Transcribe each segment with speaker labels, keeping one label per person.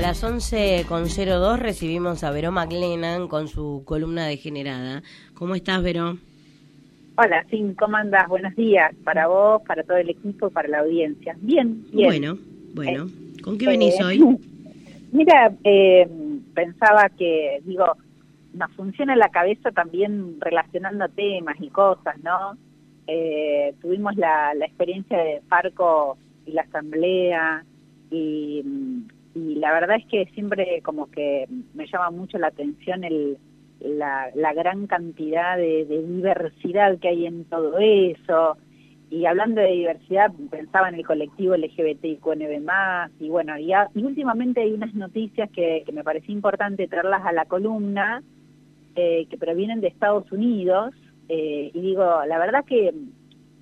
Speaker 1: A las 11.02 recibimos a Veró McLennan con su columna degenerada. ¿Cómo estás, Veró?
Speaker 2: Hola, sí, ¿cómo andás? Buenos días para vos, para todo el equipo y para la audiencia. Bien, bien.
Speaker 1: Bueno, bueno. ¿Con qué venís
Speaker 2: Eh,
Speaker 1: hoy?
Speaker 2: Mira, eh, pensaba que, digo, nos funciona la cabeza también relacionando temas y cosas, ¿no? Eh, tuvimos la, la experiencia de Farco y la asamblea y, y la verdad es que siempre como que me llama mucho la atención el, la, la gran cantidad de, de diversidad que hay en todo eso. Y hablando de diversidad, pensaba en el colectivo LGBTIQNB+, y bueno, y, a- y últimamente hay unas noticias que, me parecía importante traerlas a la columna, eh, que provienen de Estados Unidos, eh, y digo, la verdad que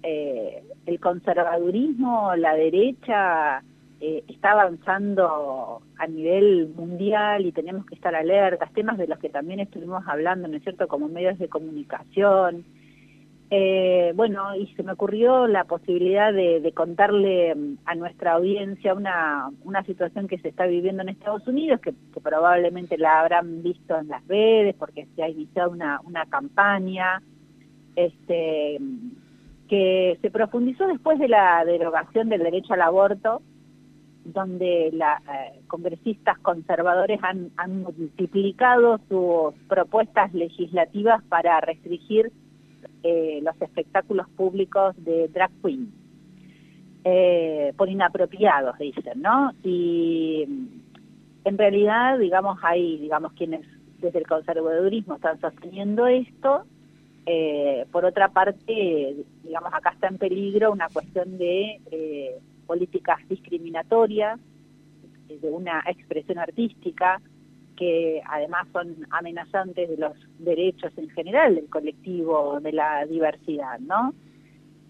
Speaker 2: eh, el conservadurismo, la derecha, eh, está avanzando a nivel mundial y tenemos que estar alertas, temas de los que también estuvimos hablando, ¿no es cierto?, como medios de comunicación. Eh, bueno, y se me ocurrió la posibilidad de, contarle mm, a nuestra audiencia una, situación que se está viviendo en Estados Unidos, que, que probablemente la habrán visto en las redes, porque se ha iniciado una, una campaña este, que se profundizó después de la derogación del derecho al aborto, donde la, eh, congresistas conservadores han, multiplicado sus propuestas legislativas para restringir eh, los espectáculos públicos de drag queen, eh, por inapropiados, dicen, ¿no? Y en realidad, digamos, hay, digamos, quienes desde el conservadurismo están sosteniendo esto. Eh, por otra parte, digamos, acá está en peligro una cuestión de políticas discriminatorias, eh, de una expresión artística, que además son amenazantes de los derechos en general del colectivo, de la diversidad, ¿no?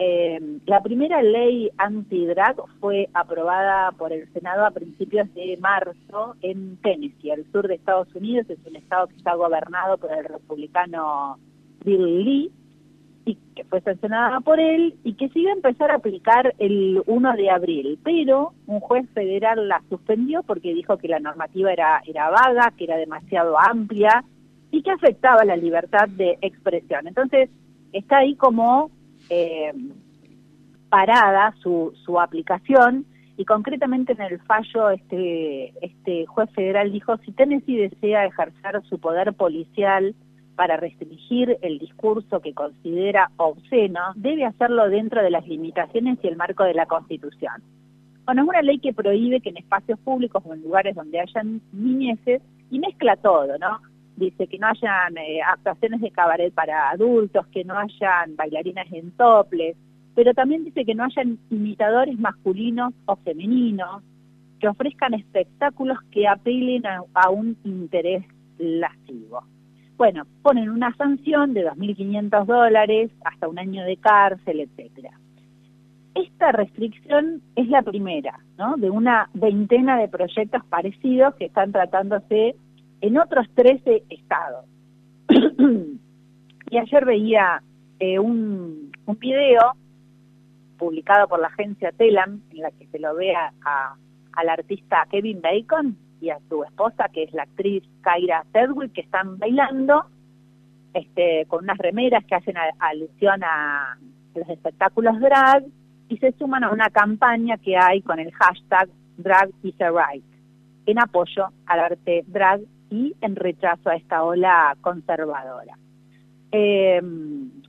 Speaker 2: Eh, la primera ley anti-drag fue aprobada por el Senado a principios de marzo en Tennessee, al sur de Estados Unidos. Es un estado que está gobernado por el republicano Bill Lee, y que fue sancionada por él y que se iba a empezar a aplicar el 1 de abril, pero un juez federal la suspendió porque dijo que la normativa era, era vaga, que era demasiado amplia y que afectaba la libertad de expresión. Entonces, está ahí como eh, parada su, su aplicación y concretamente en el fallo este, este juez federal dijo si Tennessee desea ejercer su poder policial para restringir el discurso que considera obsceno, debe hacerlo dentro de las limitaciones y el marco de la Constitución. Bueno, es una ley que prohíbe que en espacios públicos o en lugares donde hayan niñeces, y mezcla todo, ¿no? Dice que no hayan eh, actuaciones de cabaret para adultos, que no hayan bailarinas en toples, pero también dice que no hayan imitadores masculinos o femeninos, que ofrezcan espectáculos que apelen a, a un interés lascivo. Bueno, ponen una sanción de 2.500 dólares hasta un año de cárcel, etcétera. Esta restricción es la primera, ¿no? De una veintena de proyectos parecidos que están tratándose en otros 13 estados. y ayer veía eh, un, un video publicado por la agencia Telam, en la que se lo ve a, al artista Kevin Bacon y a su esposa, que es la actriz Kyra Sedgwick, que están bailando este, con unas remeras que hacen a- alusión a los espectáculos drag y se suman a una campaña que hay con el hashtag Drag is Right, en apoyo al arte drag y en rechazo a esta ola conservadora. Eh,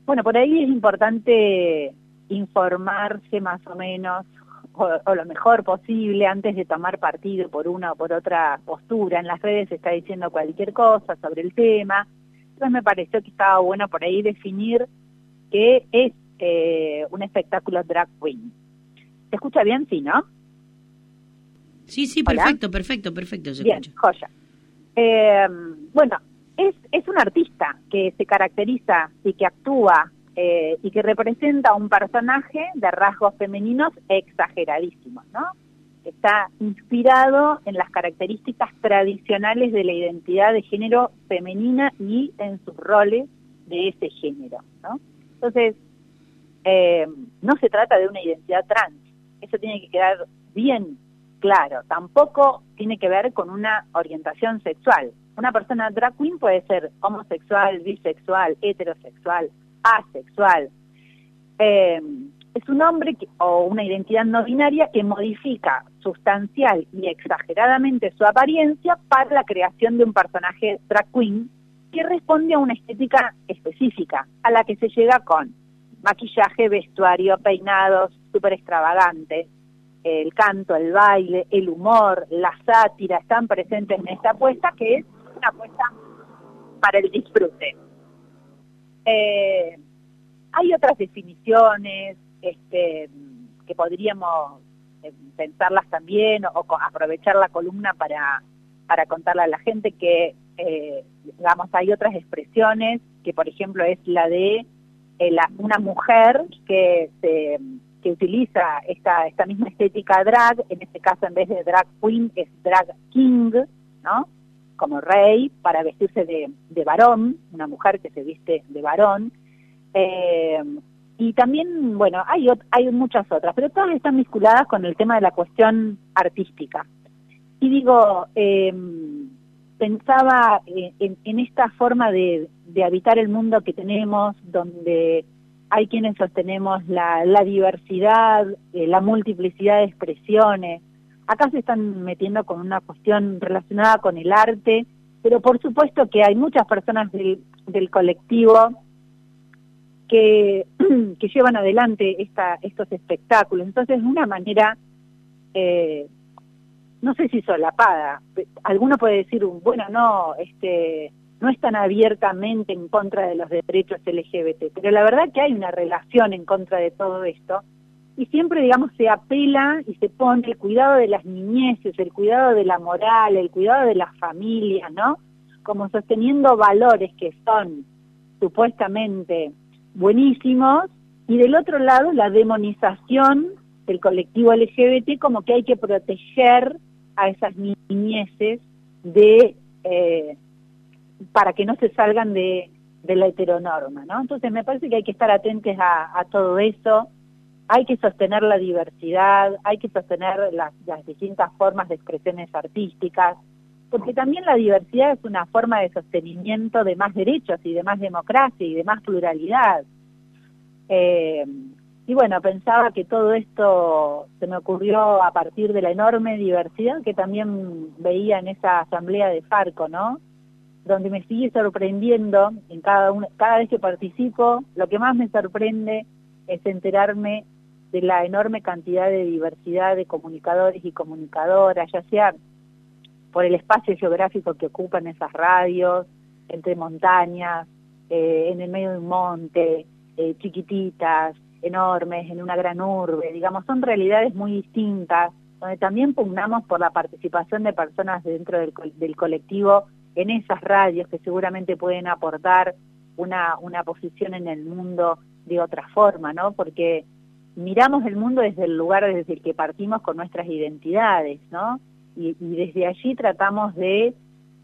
Speaker 2: bueno, por ahí es importante informarse más o menos o, o lo mejor posible antes de tomar partido por una o por otra postura. En las redes se está diciendo cualquier cosa sobre el tema. Entonces me pareció que estaba bueno por ahí definir qué es eh, un espectáculo drag queen. ¿Se escucha bien? Sí, ¿no?
Speaker 1: Sí, sí,
Speaker 2: Hola.
Speaker 1: perfecto, perfecto, perfecto, se
Speaker 2: Bien,
Speaker 1: escucha.
Speaker 2: joya. Eh, bueno, es, es un artista que se caracteriza y que actúa eh, y que representa un personaje de rasgos femeninos exageradísimos, ¿no? Está inspirado en las características tradicionales de la identidad de género femenina y en sus roles de ese género, ¿no? Entonces, eh, no se trata de una identidad trans, eso tiene que quedar bien claro, tampoco tiene que ver con una orientación sexual. Una persona drag queen puede ser homosexual, bisexual, heterosexual, asexual. Eh, es un hombre o una identidad no binaria que modifica sustancial y exageradamente su apariencia para la creación de un personaje drag queen que responde a una estética específica, a la que se llega con maquillaje, vestuario, peinados súper extravagantes, el canto, el baile, el humor, la sátira están presentes en esta apuesta que es una apuesta para el disfrute. Eh, hay otras definiciones este, que podríamos eh, pensarlas también o, aprovechar la columna para, para contarle a la gente que, eh, digamos, hay otras expresiones, que por ejemplo es la de eh, una mujer que, se, que utiliza esta, esta misma estética drag, en este caso en vez de drag queen es drag king, ¿no? Como rey, para vestirse de, de varón, una mujer que se viste de varón. Eh, y también, bueno, hay, hay muchas otras, pero todas están vinculadas con el tema de la cuestión artística. Y digo, eh, pensaba eh, en, esta forma de, habitar el mundo que tenemos, donde hay quienes sostenemos la, diversidad, eh, la multiplicidad de expresiones. Acá se están metiendo con una cuestión relacionada con el arte, pero por supuesto que hay muchas personas del, del colectivo que, llevan adelante esta, estos espectáculos. Entonces, de una manera, eh, no sé si solapada, alguno puede decir, bueno, no, este, no están abiertamente en contra de los derechos LGBT, pero la verdad que hay una relación en contra de todo esto y siempre, digamos, se apela y se pone el cuidado de las niñeces, el cuidado de la moral, el cuidado de las familias, ¿no? Como sosteniendo valores que son supuestamente buenísimos, y del otro lado la demonización del colectivo LGBT como que hay que proteger a esas niñeces de eh, para que no se salgan de, la heteronorma, ¿no? Entonces me parece que hay que estar atentos a, todo eso, hay que sostener la diversidad, hay que sostener las, distintas formas de expresiones artísticas, porque también la diversidad es una forma de sostenimiento de más derechos y de más democracia y de más pluralidad. Eh, y bueno, pensaba que todo esto se me ocurrió a partir de la enorme diversidad que también veía en esa asamblea de Farco, ¿no? Donde me sigue sorprendiendo en cada una, cada vez que participo, lo que más me sorprende es enterarme de la enorme cantidad de diversidad de comunicadores y comunicadoras, ya sea por el espacio geográfico que ocupan esas radios, entre montañas, eh, en el medio de un monte, eh, chiquititas, enormes, en una gran urbe, digamos, son realidades muy distintas, donde también pugnamos por la participación de personas dentro del, del colectivo en esas radios que seguramente pueden aportar una, una posición en el mundo de otra forma, ¿no? Porque miramos el mundo desde el lugar desde el que partimos con nuestras identidades, ¿no? y, desde allí tratamos de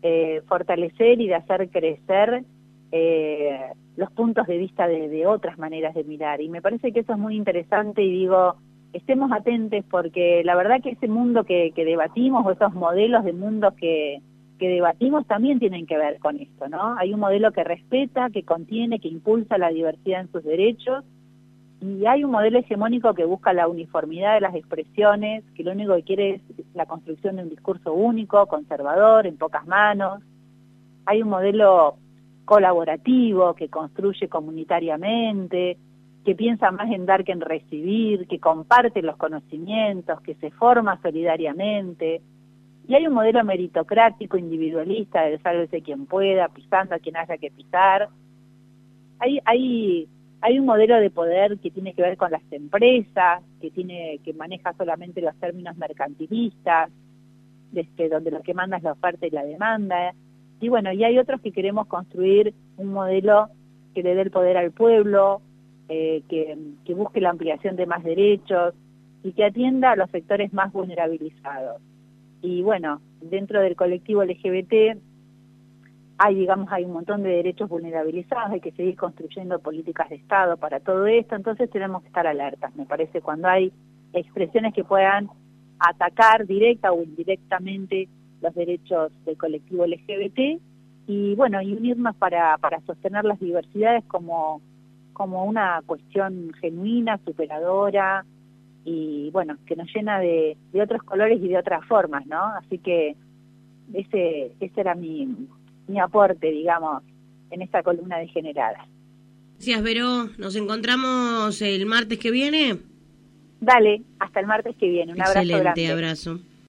Speaker 2: eh, fortalecer y de hacer crecer eh, los puntos de vista de, otras maneras de mirar. Y me parece que eso es muy interesante y digo, estemos atentos porque la verdad que ese mundo que, debatimos o esos modelos de mundo que, que debatimos también tienen que ver con esto, ¿no? Hay un modelo que respeta, que contiene, que impulsa la diversidad en sus derechos y hay un modelo hegemónico que busca la uniformidad de las expresiones, que lo único que quiere es la construcción de un discurso único, conservador, en pocas manos. Hay un modelo colaborativo que construye comunitariamente, que piensa más en dar que en recibir, que comparte los conocimientos, que se forma solidariamente. Y hay un modelo meritocrático, individualista, de sálvese quien pueda, pisando a quien haya que pisar. Hay, hay hay un modelo de poder que tiene que ver con las empresas, que tiene que maneja solamente los términos mercantilistas, desde donde lo que manda es la oferta y la demanda. Y bueno, y hay otros que queremos construir un modelo que le dé el poder al pueblo, eh, que, que busque la ampliación de más derechos y que atienda a los sectores más vulnerabilizados. Y bueno, dentro del colectivo LGBT hay, digamos, hay un montón de derechos vulnerabilizados, hay que seguir construyendo políticas de Estado para todo esto, entonces tenemos que estar alertas, me parece, cuando hay expresiones que puedan atacar directa o indirectamente los derechos del colectivo LGBT y bueno, y unirnos para, para sostener las diversidades como, como una cuestión genuina, superadora y bueno, que nos llena de, de otros colores y de otras formas, ¿no? Así que ese, ese era mi, mi aporte, digamos, en esta columna degenerada.
Speaker 1: Gracias, Vero. Nos encontramos el martes que viene.
Speaker 2: Dale, hasta el martes que viene. Un abrazo
Speaker 1: Excelente abrazo.